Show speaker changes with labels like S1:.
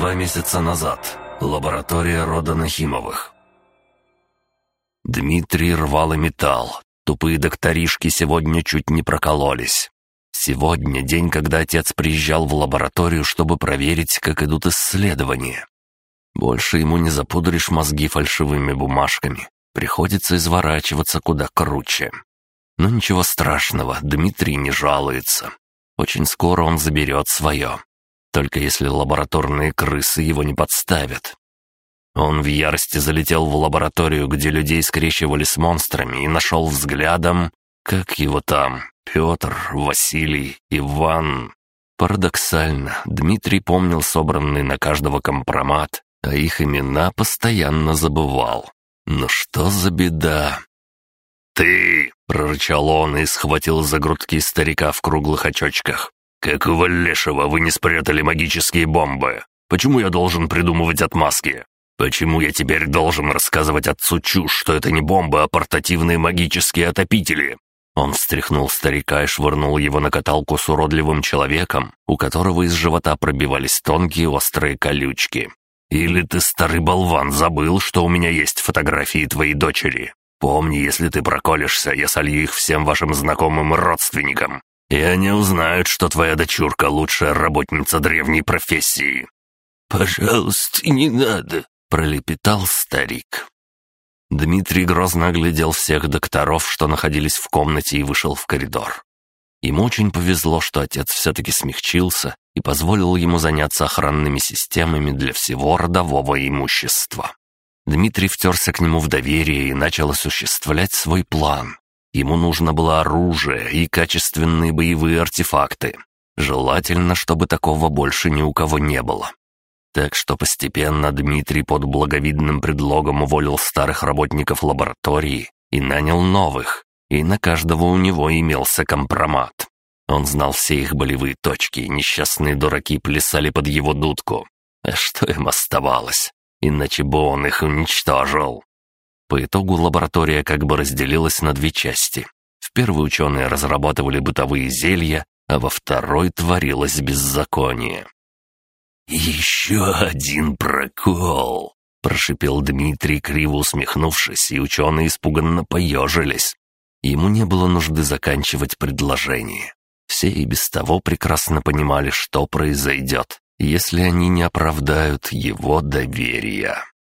S1: Два месяца назад. Лаборатория рода Нахимовых. Дмитрий рвал и металл. Тупые докторишки сегодня чуть не прокололись. Сегодня день, когда отец приезжал в лабораторию, чтобы проверить, как идут исследования. Больше ему не запудришь мозги фальшивыми бумажками. Приходится изворачиваться куда круче. Но ничего страшного, Дмитрий не жалуется. Очень скоро он заберет свое. Только если лабораторные крысы его не подставят. Он в ярости залетел в лабораторию, где людей скрещивали с монстрами, и нашел взглядом, как его там, Петр, Василий, Иван. Парадоксально, Дмитрий помнил собранный на каждого компромат, а их имена постоянно забывал. Но что за беда? «Ты!» — прорычал он и схватил за грудки старика в круглых очочках. «Какого лешего вы не спрятали магические бомбы? Почему я должен придумывать отмазки? Почему я теперь должен рассказывать отцу чушь, что это не бомбы, а портативные магические отопители? Он встряхнул старика и швырнул его на каталку с уродливым человеком, у которого из живота пробивались тонкие острые колючки. «Или ты, старый болван, забыл, что у меня есть фотографии твоей дочери? Помни, если ты проколешься, я солью их всем вашим знакомым и родственникам, и они узнают, что твоя дочурка лучшая работница древней профессии». «Пожалуйста, не надо», пролепетал старик. Дмитрий грозно оглядел всех докторов, что находились в комнате, и вышел в коридор. Ему очень повезло, что отец все-таки смягчился и позволил ему заняться охранными системами для всего родового имущества. Дмитрий втерся к нему в доверие и начал осуществлять свой план. Ему нужно было оружие и качественные боевые артефакты. Желательно, чтобы такого больше ни у кого не было. Так что постепенно Дмитрий под благовидным предлогом уволил старых работников лаборатории и нанял новых, и на каждого у него имелся компромат. Он знал все их болевые точки, несчастные дураки плясали под его дудку. А что им оставалось? Иначе бы он их уничтожил. По итогу лаборатория как бы разделилась на две части. В первой ученые разрабатывали бытовые зелья, а во второй творилось беззаконие. «Еще один прокол!» — прошипел Дмитрий, криво усмехнувшись, и ученые испуганно поежились. Ему не было нужды заканчивать предложение. Все и без того прекрасно понимали, что произойдет, если они не оправдают его доверия.